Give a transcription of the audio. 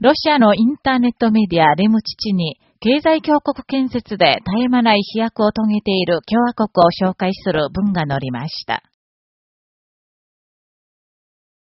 ロシアのインターネットメディアレムチチに、経済強国建設で絶え間ない飛躍を遂げている共和国を紹介する文が載りました。